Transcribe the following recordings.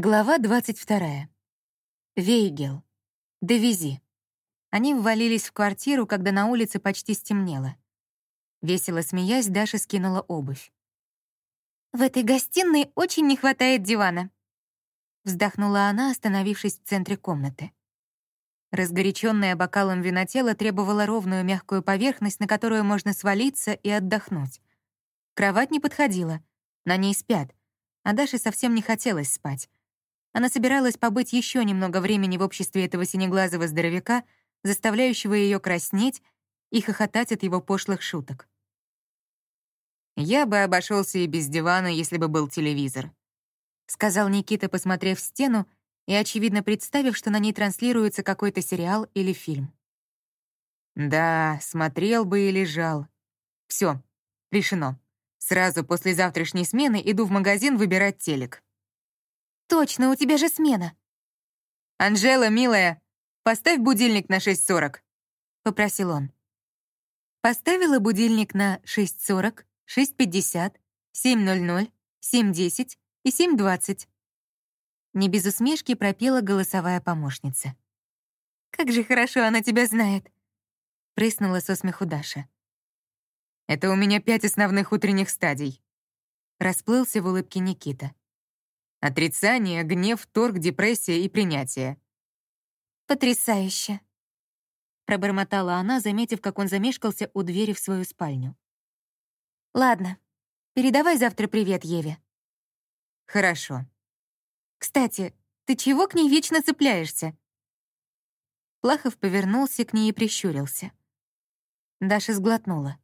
Глава 22. Вейгел. Довези. Они ввалились в квартиру, когда на улице почти стемнело. Весело смеясь, Даша скинула обувь. «В этой гостиной очень не хватает дивана», — вздохнула она, остановившись в центре комнаты. Разгоряченное бокалом вина тело требовало ровную мягкую поверхность, на которую можно свалиться и отдохнуть. Кровать не подходила, на ней спят, а Даше совсем не хотелось спать. Она собиралась побыть еще немного времени в обществе этого синеглазого здоровяка, заставляющего ее краснеть и хохотать от его пошлых шуток. «Я бы обошелся и без дивана, если бы был телевизор», — сказал Никита, посмотрев в стену и, очевидно, представив, что на ней транслируется какой-то сериал или фильм. «Да, смотрел бы и лежал. Все, решено. Сразу после завтрашней смены иду в магазин выбирать телек». «Точно, у тебя же смена». «Анжела, милая, поставь будильник на 6.40», — попросил он. Поставила будильник на 6.40, 6.50, 7.00, 7.10 и 7.20. Не без усмешки пропела голосовая помощница. «Как же хорошо она тебя знает!» — прыснула со смеху Даша. «Это у меня пять основных утренних стадий», — расплылся в улыбке Никита. Отрицание, гнев, торг, депрессия и принятие. «Потрясающе!» Пробормотала она, заметив, как он замешкался у двери в свою спальню. «Ладно, передавай завтра привет Еве». «Хорошо». «Кстати, ты чего к ней вечно цепляешься?» Плахов повернулся к ней и прищурился. Даша сглотнула.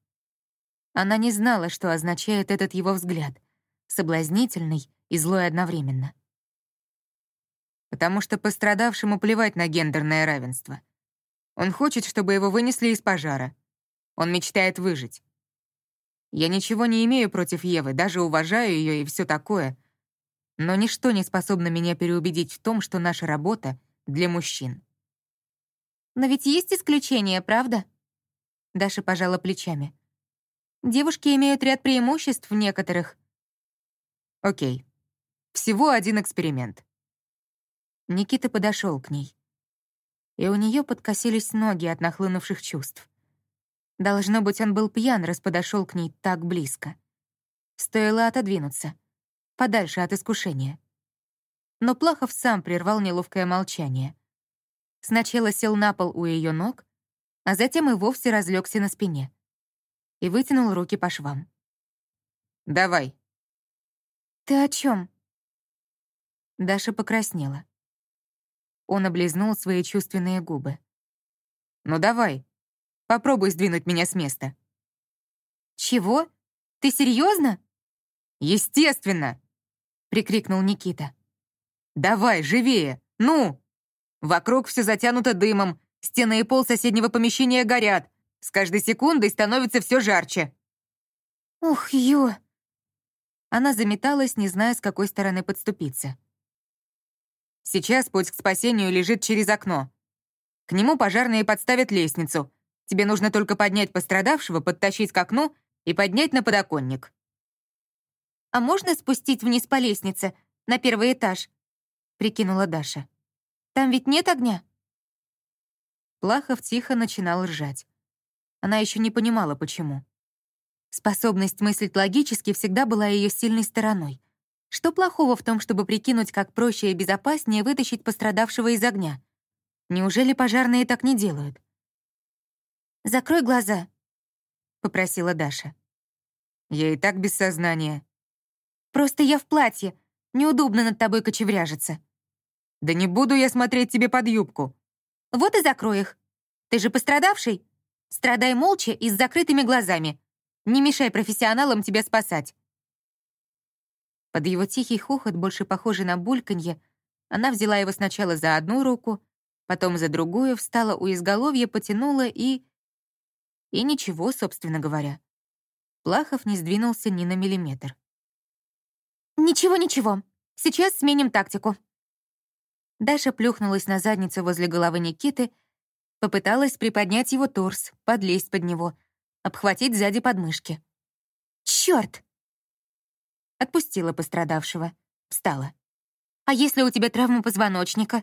Она не знала, что означает этот его взгляд, соблазнительный и злой одновременно. Потому что пострадавшему плевать на гендерное равенство. Он хочет, чтобы его вынесли из пожара. Он мечтает выжить. Я ничего не имею против Евы, даже уважаю ее и все такое. Но ничто не способно меня переубедить в том, что наша работа для мужчин. Но ведь есть исключения, правда? Даша пожала плечами. Девушки имеют ряд преимуществ в некоторых. Окей. Всего один эксперимент. Никита подошел к ней. И у нее подкосились ноги от нахлынувших чувств. Должно быть, он был пьян, раз подошел к ней так близко. Стоило отодвинуться, подальше от искушения. Но Плахов сам прервал неловкое молчание. Сначала сел на пол у ее ног, а затем и вовсе разлегся на спине и вытянул руки по швам. «Давай». «Ты о чем? Даша покраснела. Он облизнул свои чувственные губы. «Ну давай, попробуй сдвинуть меня с места». «Чего? Ты серьезно? «Естественно!» — прикрикнул Никита. «Давай, живее! Ну!» Вокруг все затянуто дымом, стены и пол соседнего помещения горят. С каждой секундой становится все жарче. «Ух, ё!» Она заметалась, не зная, с какой стороны подступиться. Сейчас путь к спасению лежит через окно. К нему пожарные подставят лестницу. Тебе нужно только поднять пострадавшего, подтащить к окну и поднять на подоконник. «А можно спустить вниз по лестнице, на первый этаж?» — прикинула Даша. «Там ведь нет огня?» Плахов тихо начинал ржать. Она еще не понимала, почему. Способность мыслить логически всегда была ее сильной стороной. Что плохого в том, чтобы прикинуть, как проще и безопаснее вытащить пострадавшего из огня? Неужели пожарные так не делают? «Закрой глаза», — попросила Даша. «Я и так без сознания». «Просто я в платье. Неудобно над тобой кочевряжиться». «Да не буду я смотреть тебе под юбку». «Вот и закрой их. Ты же пострадавший. Страдай молча и с закрытыми глазами. Не мешай профессионалам тебя спасать». Под его тихий хохот, больше похожий на бульканье, она взяла его сначала за одну руку, потом за другую, встала у изголовья, потянула и... И ничего, собственно говоря. Плахов не сдвинулся ни на миллиметр. «Ничего, ничего. Сейчас сменим тактику». Даша плюхнулась на задницу возле головы Никиты, попыталась приподнять его торс, подлезть под него, обхватить сзади подмышки. «Чёрт!» Отпустила пострадавшего. Встала. А если у тебя травма позвоночника?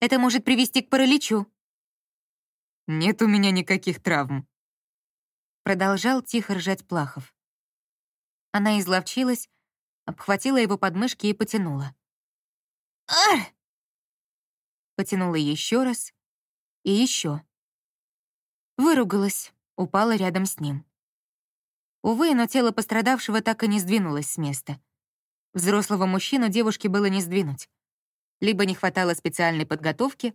Это может привести к параличу». «Нет у меня никаких травм», — продолжал тихо ржать Плахов. Она изловчилась, обхватила его подмышки и потянула. «Ар!» Потянула еще раз и еще. Выругалась, упала рядом с ним. Увы, но тело пострадавшего так и не сдвинулось с места. Взрослого мужчину девушке было не сдвинуть. Либо не хватало специальной подготовки,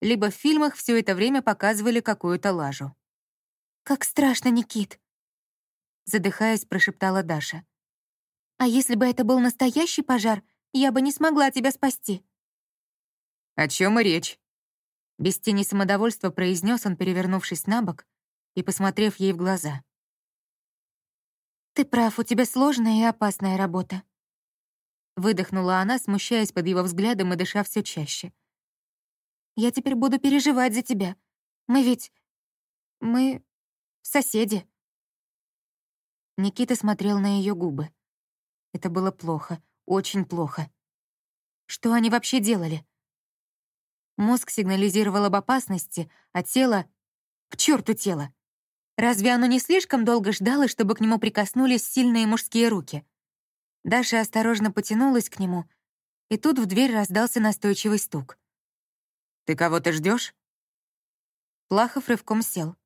либо в фильмах все это время показывали какую-то лажу. «Как страшно, Никит!» Задыхаясь, прошептала Даша. «А если бы это был настоящий пожар, я бы не смогла тебя спасти». «О чем и речь?» Без тени самодовольства произнес он, перевернувшись на бок и посмотрев ей в глаза. «Ты прав, у тебя сложная и опасная работа». Выдохнула она, смущаясь под его взглядом и дыша все чаще. «Я теперь буду переживать за тебя. Мы ведь... мы... соседи». Никита смотрел на ее губы. Это было плохо, очень плохо. Что они вообще делали? Мозг сигнализировал об опасности, а тело... К черту тело! Разве оно не слишком долго ждало, чтобы к нему прикоснулись сильные мужские руки? Даша осторожно потянулась к нему, и тут в дверь раздался настойчивый стук. «Ты кого-то ждешь? Плахов рывком сел.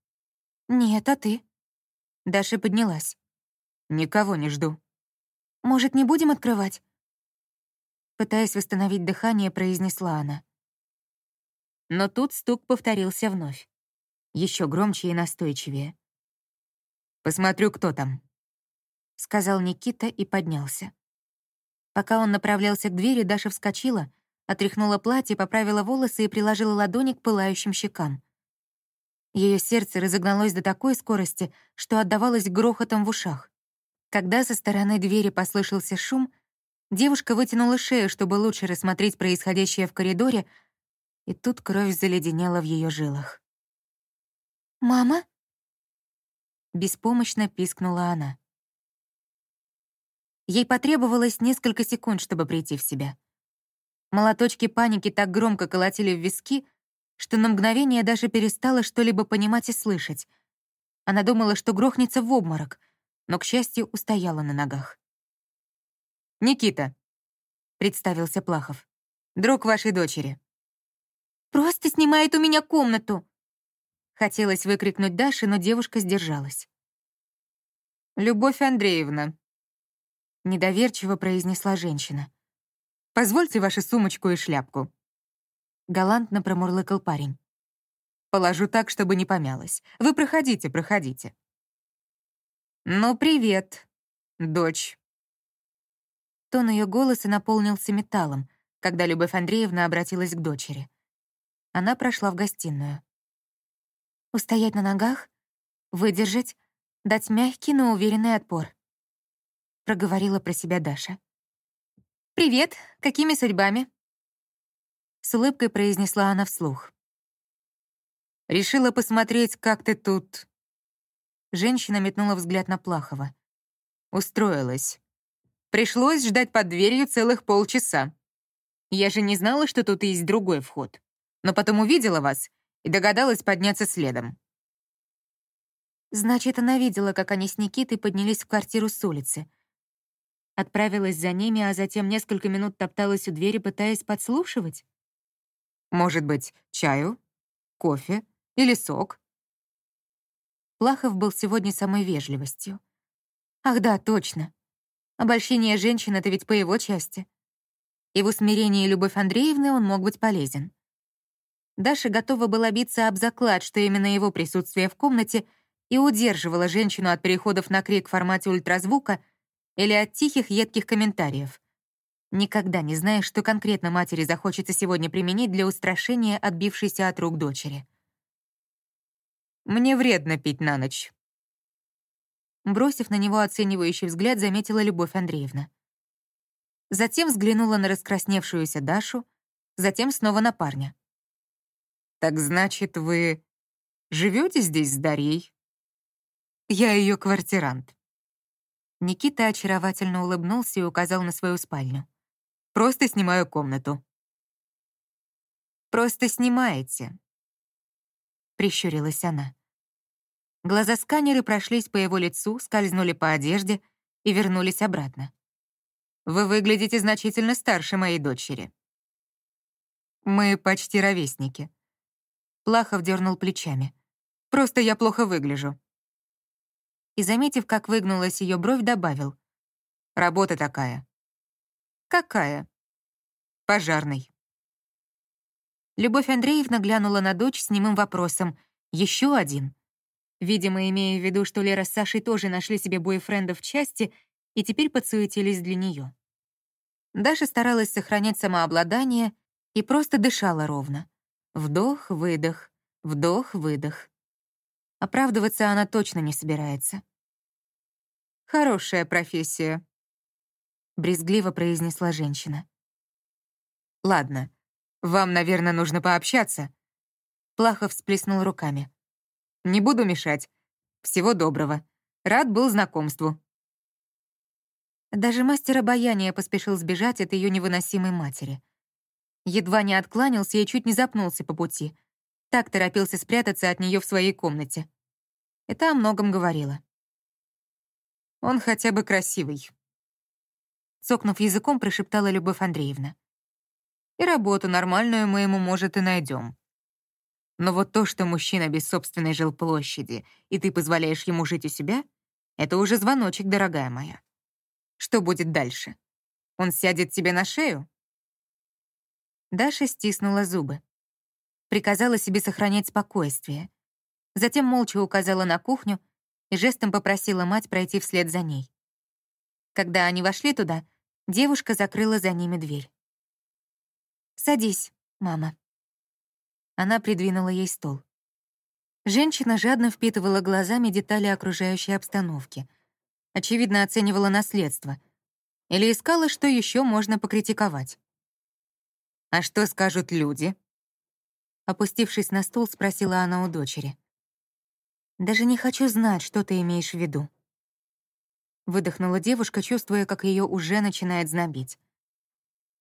«Нет, а ты?» Даша поднялась. «Никого не жду». «Может, не будем открывать?» Пытаясь восстановить дыхание, произнесла она. Но тут стук повторился вновь. Еще громче и настойчивее. «Посмотрю, кто там», — сказал Никита и поднялся. Пока он направлялся к двери, Даша вскочила, отряхнула платье, поправила волосы и приложила ладони к пылающим щекам. Ее сердце разогналось до такой скорости, что отдавалось грохотом в ушах. Когда со стороны двери послышался шум, девушка вытянула шею, чтобы лучше рассмотреть происходящее в коридоре, и тут кровь заледенела в ее жилах. «Мама?» Беспомощно пискнула она. Ей потребовалось несколько секунд, чтобы прийти в себя. Молоточки паники так громко колотили в виски, что на мгновение даже перестала что-либо понимать и слышать. Она думала, что грохнется в обморок, но, к счастью, устояла на ногах. «Никита», — представился Плахов, — «друг вашей дочери». Просто снимает у меня комнату!» Хотелось выкрикнуть Даше, но девушка сдержалась. «Любовь Андреевна», — недоверчиво произнесла женщина. «Позвольте вашу сумочку и шляпку». Галантно промурлыкал парень. «Положу так, чтобы не помялось. Вы проходите, проходите». «Ну, привет, дочь». Тон ее голоса наполнился металлом, когда Любовь Андреевна обратилась к дочери. Она прошла в гостиную. Устоять на ногах, выдержать, дать мягкий, но уверенный отпор. Проговорила про себя Даша. «Привет, какими судьбами?» С улыбкой произнесла она вслух. «Решила посмотреть, как ты тут...» Женщина метнула взгляд на Плахова. «Устроилась. Пришлось ждать под дверью целых полчаса. Я же не знала, что тут есть другой вход но потом увидела вас и догадалась подняться следом». Значит, она видела, как они с Никитой поднялись в квартиру с улицы. Отправилась за ними, а затем несколько минут топталась у двери, пытаясь подслушивать? Может быть, чаю, кофе или сок? Плахов был сегодня самой вежливостью. Ах да, точно. Обольщение женщин — это ведь по его части. И в усмирении Любовь Андреевны он мог быть полезен. Даша готова была биться об заклад, что именно его присутствие в комнате и удерживало женщину от переходов на крик в формате ультразвука или от тихих, едких комментариев. Никогда не знаешь, что конкретно матери захочется сегодня применить для устрашения отбившейся от рук дочери. «Мне вредно пить на ночь», Бросив на него оценивающий взгляд, заметила Любовь Андреевна. Затем взглянула на раскрасневшуюся Дашу, затем снова на парня. «Так значит, вы живете здесь с Дарьей?» «Я ее квартирант». Никита очаровательно улыбнулся и указал на свою спальню. Просто снимаю комнату». «Просто снимаете», — прищурилась она. Глаза сканеры прошлись по его лицу, скользнули по одежде и вернулись обратно. «Вы выглядите значительно старше моей дочери». «Мы почти ровесники». Плахов дернул плечами. «Просто я плохо выгляжу». И, заметив, как выгнулась ее бровь, добавил. «Работа такая». «Какая?» «Пожарный». Любовь Андреевна глянула на дочь с немым вопросом. «Еще один?» Видимо, имея в виду, что Лера с Сашей тоже нашли себе бойфренда в части и теперь подсуетились для нее. Даша старалась сохранять самообладание и просто дышала ровно. Вдох-выдох, вдох-выдох. Оправдываться она точно не собирается. «Хорошая профессия», — брезгливо произнесла женщина. «Ладно, вам, наверное, нужно пообщаться». Плахов всплеснул руками. Не буду мешать. Всего доброго. Рад был знакомству». Даже мастер обаяния поспешил сбежать от ее невыносимой матери. Едва не откланялся и чуть не запнулся по пути. Так торопился спрятаться от нее в своей комнате. Это о многом говорило. «Он хотя бы красивый», — цокнув языком, прошептала Любовь Андреевна. «И работу нормальную мы ему, может, и найдем. Но вот то, что мужчина без собственной жилплощади, и ты позволяешь ему жить у себя, это уже звоночек, дорогая моя. Что будет дальше? Он сядет тебе на шею? Даша стиснула зубы. Приказала себе сохранять спокойствие. Затем молча указала на кухню и жестом попросила мать пройти вслед за ней. Когда они вошли туда, девушка закрыла за ними дверь. «Садись, мама», она придвинула ей стол. Женщина жадно впитывала глазами детали окружающей обстановки. Очевидно, оценивала наследство. Или искала, что еще можно покритиковать. «А что скажут люди?» Опустившись на стул, спросила она у дочери. «Даже не хочу знать, что ты имеешь в виду». Выдохнула девушка, чувствуя, как ее уже начинает знобить.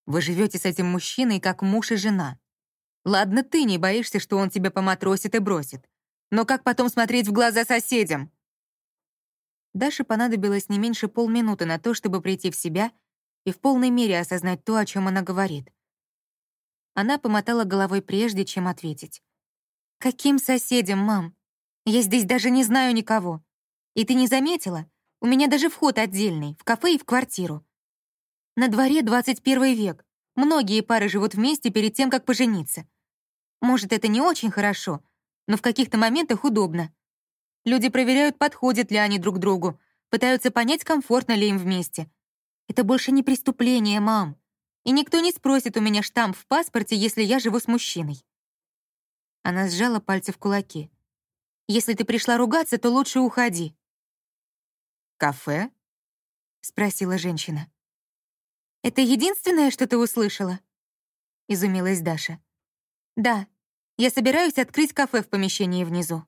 «Вы живете с этим мужчиной, как муж и жена. Ладно, ты не боишься, что он тебя поматросит и бросит. Но как потом смотреть в глаза соседям? Даше понадобилось не меньше полминуты на то, чтобы прийти в себя и в полной мере осознать то, о чем она говорит. Она помотала головой прежде, чем ответить. «Каким соседям, мам? Я здесь даже не знаю никого. И ты не заметила? У меня даже вход отдельный, в кафе и в квартиру. На дворе 21 век. Многие пары живут вместе перед тем, как пожениться. Может, это не очень хорошо, но в каких-то моментах удобно. Люди проверяют, подходят ли они друг другу, пытаются понять, комфортно ли им вместе. Это больше не преступление, мам. И никто не спросит у меня штамп в паспорте, если я живу с мужчиной. Она сжала пальцы в кулаки. «Если ты пришла ругаться, то лучше уходи». «Кафе?» — спросила женщина. «Это единственное, что ты услышала?» — изумилась Даша. «Да, я собираюсь открыть кафе в помещении внизу».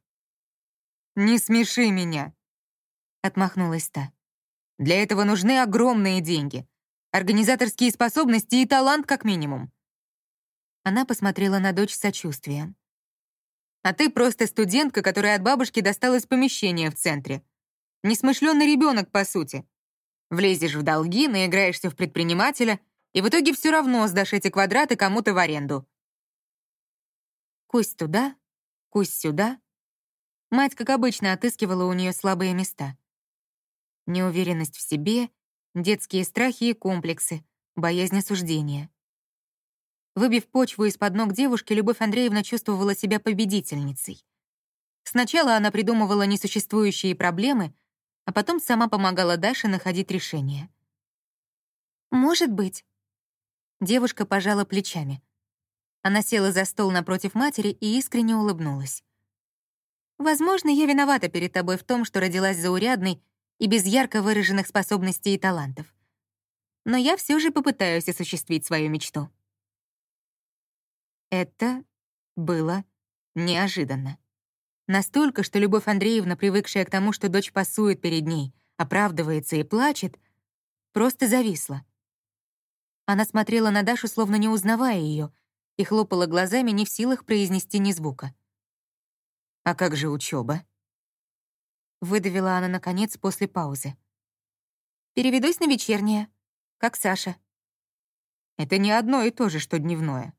«Не смеши меня», — отмахнулась та. «Для этого нужны огромные деньги, организаторские способности и талант как минимум». Она посмотрела на дочь с сочувствием. «А ты просто студентка, которая от бабушки досталась помещение в центре. Несмышленный ребенок, по сути. Влезешь в долги, наиграешься в предпринимателя, и в итоге все равно сдашь эти квадраты кому-то в аренду. Кусь туда, кусь сюда. Мать, как обычно, отыскивала у нее слабые места. Неуверенность в себе, детские страхи и комплексы, боязнь осуждения. Выбив почву из-под ног девушки, Любовь Андреевна чувствовала себя победительницей. Сначала она придумывала несуществующие проблемы, а потом сама помогала Даше находить решение. «Может быть». Девушка пожала плечами. Она села за стол напротив матери и искренне улыбнулась. «Возможно, я виновата перед тобой в том, что родилась заурядной и без ярко выраженных способностей и талантов. Но я все же попытаюсь осуществить свою мечту». Это было неожиданно. Настолько, что Любовь Андреевна, привыкшая к тому, что дочь пасует перед ней, оправдывается и плачет, просто зависла. Она смотрела на Дашу, словно не узнавая ее, и хлопала глазами, не в силах произнести ни звука. «А как же учеба? Выдавила она, наконец, после паузы. «Переведусь на вечернее, как Саша». «Это не одно и то же, что дневное».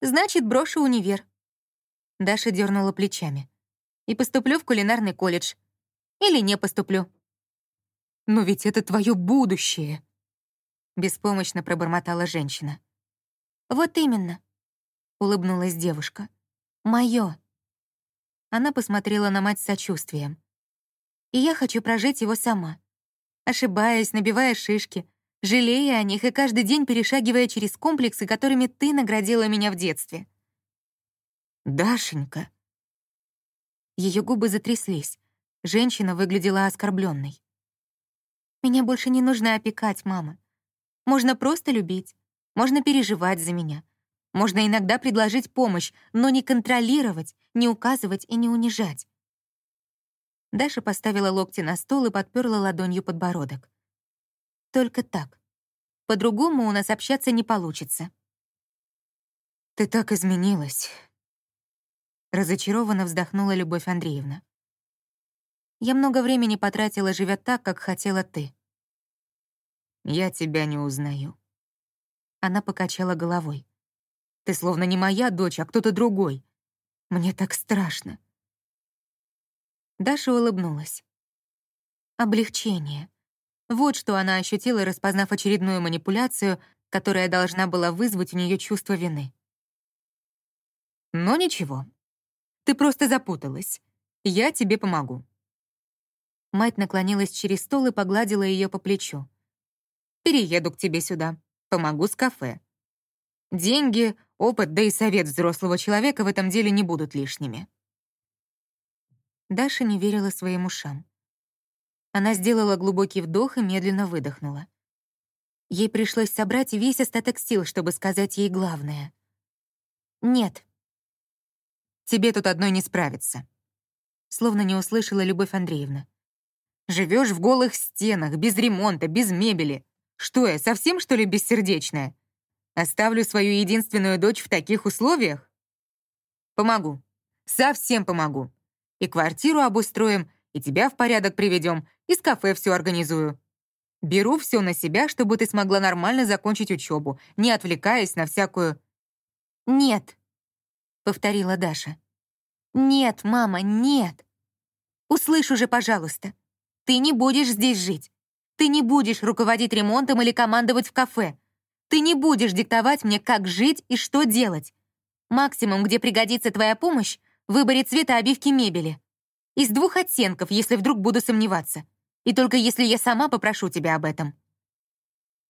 «Значит, брошу универ». Даша дернула плечами. «И поступлю в кулинарный колледж. Или не поступлю». «Но ведь это твое будущее», — беспомощно пробормотала женщина. «Вот именно», — улыбнулась девушка. «Моё». Она посмотрела на мать с сочувствием. «И я хочу прожить его сама, ошибаясь, набивая шишки, жалея о них и каждый день перешагивая через комплексы, которыми ты наградила меня в детстве». «Дашенька». Ее губы затряслись. Женщина выглядела оскорбленной. «Меня больше не нужно опекать, мама. Можно просто любить. Можно переживать за меня. Можно иногда предложить помощь, но не контролировать, не указывать и не унижать. Даша поставила локти на стол и подперла ладонью подбородок. Только так. По-другому у нас общаться не получится. «Ты так изменилась», — разочарованно вздохнула Любовь Андреевна. «Я много времени потратила, живя так, как хотела ты». «Я тебя не узнаю», она покачала головой. «Ты словно не моя дочь, а кто-то другой. Мне так страшно». Даша улыбнулась. Облегчение. Вот что она ощутила, распознав очередную манипуляцию, которая должна была вызвать у нее чувство вины. «Но ничего. Ты просто запуталась. Я тебе помогу». Мать наклонилась через стол и погладила ее по плечу. «Перееду к тебе сюда. Помогу с кафе. Деньги, опыт, да и совет взрослого человека в этом деле не будут лишними. Даша не верила своим ушам. Она сделала глубокий вдох и медленно выдохнула. Ей пришлось собрать весь остаток сил, чтобы сказать ей главное. «Нет». «Тебе тут одной не справиться», словно не услышала Любовь Андреевна. Живешь в голых стенах, без ремонта, без мебели. Что я, совсем, что ли, бессердечная? Оставлю свою единственную дочь в таких условиях? Помогу. Совсем помогу. И квартиру обустроим, и тебя в порядок приведем, и с кафе все организую. Беру все на себя, чтобы ты смогла нормально закончить учебу, не отвлекаясь на всякую... «Нет», — повторила Даша. «Нет, мама, нет. Услышь уже, пожалуйста. Ты не будешь здесь жить. Ты не будешь руководить ремонтом или командовать в кафе. Ты не будешь диктовать мне, как жить и что делать. Максимум, где пригодится твоя помощь, в выборе цвета обивки мебели. Из двух оттенков, если вдруг буду сомневаться. И только если я сама попрошу тебя об этом.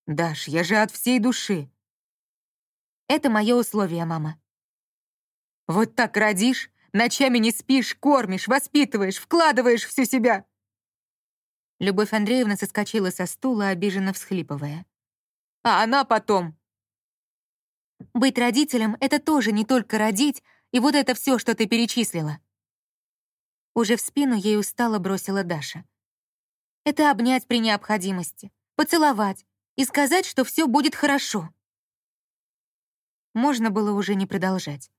Даш, я же от всей души. Это мое условие, мама. Вот так родишь, ночами не спишь, кормишь, воспитываешь, вкладываешь всю себя. Любовь Андреевна соскочила со стула, обиженно всхлипывая. «А она потом...» «Быть родителем — это тоже не только родить, и вот это все, что ты перечислила». Уже в спину ей устало бросила Даша. «Это обнять при необходимости, поцеловать и сказать, что все будет хорошо». Можно было уже не продолжать.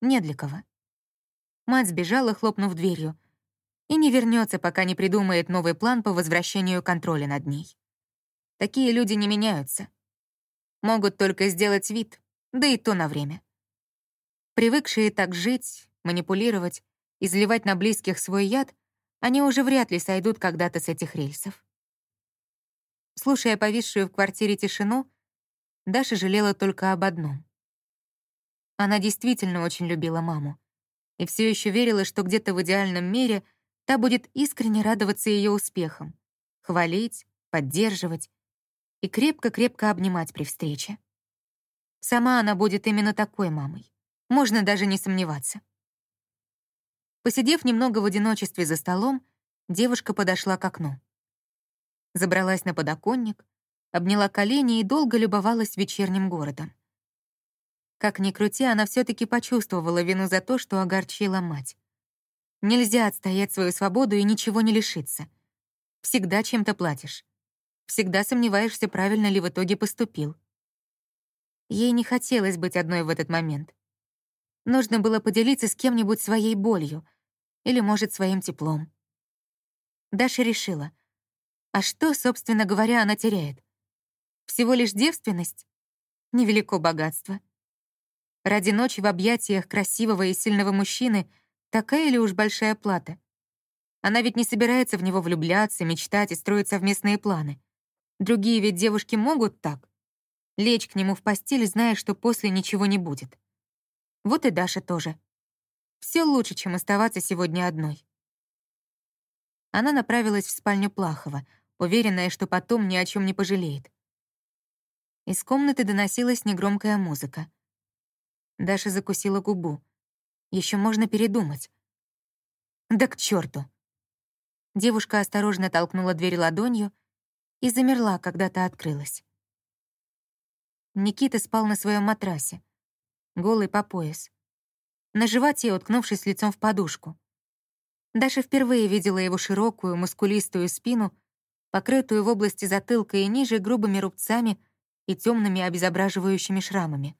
Не для кого. Мать сбежала, хлопнув дверью, и не вернется, пока не придумает новый план по возвращению контроля над ней. Такие люди не меняются. Могут только сделать вид, да и то на время. Привыкшие так жить, манипулировать, изливать на близких свой яд, они уже вряд ли сойдут когда-то с этих рельсов. Слушая повисшую в квартире тишину, Даша жалела только об одном. Она действительно очень любила маму и все еще верила, что где-то в идеальном мире — Та будет искренне радоваться ее успехам, хвалить, поддерживать и крепко-крепко обнимать при встрече. Сама она будет именно такой мамой. Можно даже не сомневаться. Посидев немного в одиночестве за столом, девушка подошла к окну. Забралась на подоконник, обняла колени и долго любовалась вечерним городом. Как ни крути, она все таки почувствовала вину за то, что огорчила мать. Нельзя отстоять свою свободу и ничего не лишиться. Всегда чем-то платишь. Всегда сомневаешься, правильно ли в итоге поступил. Ей не хотелось быть одной в этот момент. Нужно было поделиться с кем-нибудь своей болью или, может, своим теплом. Даша решила, а что, собственно говоря, она теряет? Всего лишь девственность? Невелико богатство. Ради ночи в объятиях красивого и сильного мужчины такая ли уж большая плата? Она ведь не собирается в него влюбляться, мечтать и строить совместные планы. Другие ведь девушки могут так. Лечь к нему в постель, зная, что после ничего не будет. Вот и Даша тоже. Все лучше, чем оставаться сегодня одной. Она направилась в спальню Плахова, уверенная, что потом ни о чем не пожалеет. Из комнаты доносилась негромкая музыка. Даша закусила губу. Еще можно передумать. Да к черту! Девушка осторожно толкнула дверь ладонью и замерла, когда та открылась. Никита спал на своем матрасе, голый по пояс, на животе, уткнувшись лицом в подушку. Даша впервые видела его широкую, мускулистую спину, покрытую в области затылка и ниже грубыми рубцами и темными обезображивающими шрамами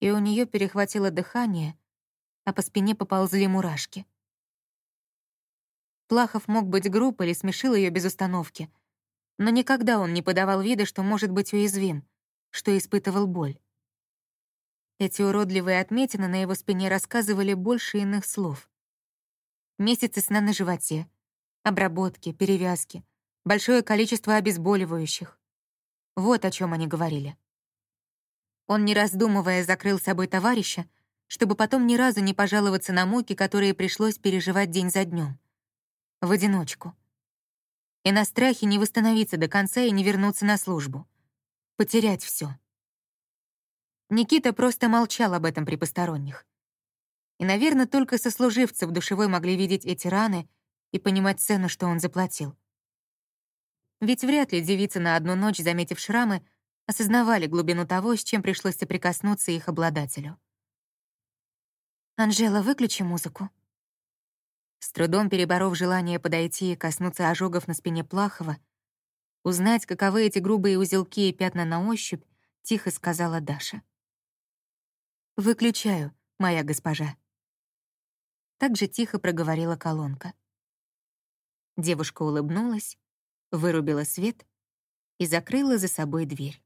и у нее перехватило дыхание, а по спине поползли мурашки. Плахов мог быть груб или смешил ее без установки, но никогда он не подавал вида, что может быть уязвим, что испытывал боль. Эти уродливые отметины на его спине рассказывали больше иных слов. Месяцы сна на животе, обработки, перевязки, большое количество обезболивающих. Вот о чем они говорили. Он, не раздумывая, закрыл собой товарища, чтобы потом ни разу не пожаловаться на муки, которые пришлось переживать день за днем. В одиночку. И на страхе не восстановиться до конца и не вернуться на службу. Потерять все. Никита просто молчал об этом при посторонних. И, наверное, только сослуживцы в душевой могли видеть эти раны и понимать цену, что он заплатил. Ведь вряд ли девица на одну ночь, заметив шрамы, осознавали глубину того, с чем пришлось соприкоснуться их обладателю. «Анжела, выключи музыку». С трудом переборов желание подойти и коснуться ожогов на спине Плахова, узнать, каковы эти грубые узелки и пятна на ощупь, тихо сказала Даша. «Выключаю, моя госпожа». Так же тихо проговорила колонка. Девушка улыбнулась, вырубила свет и закрыла за собой дверь.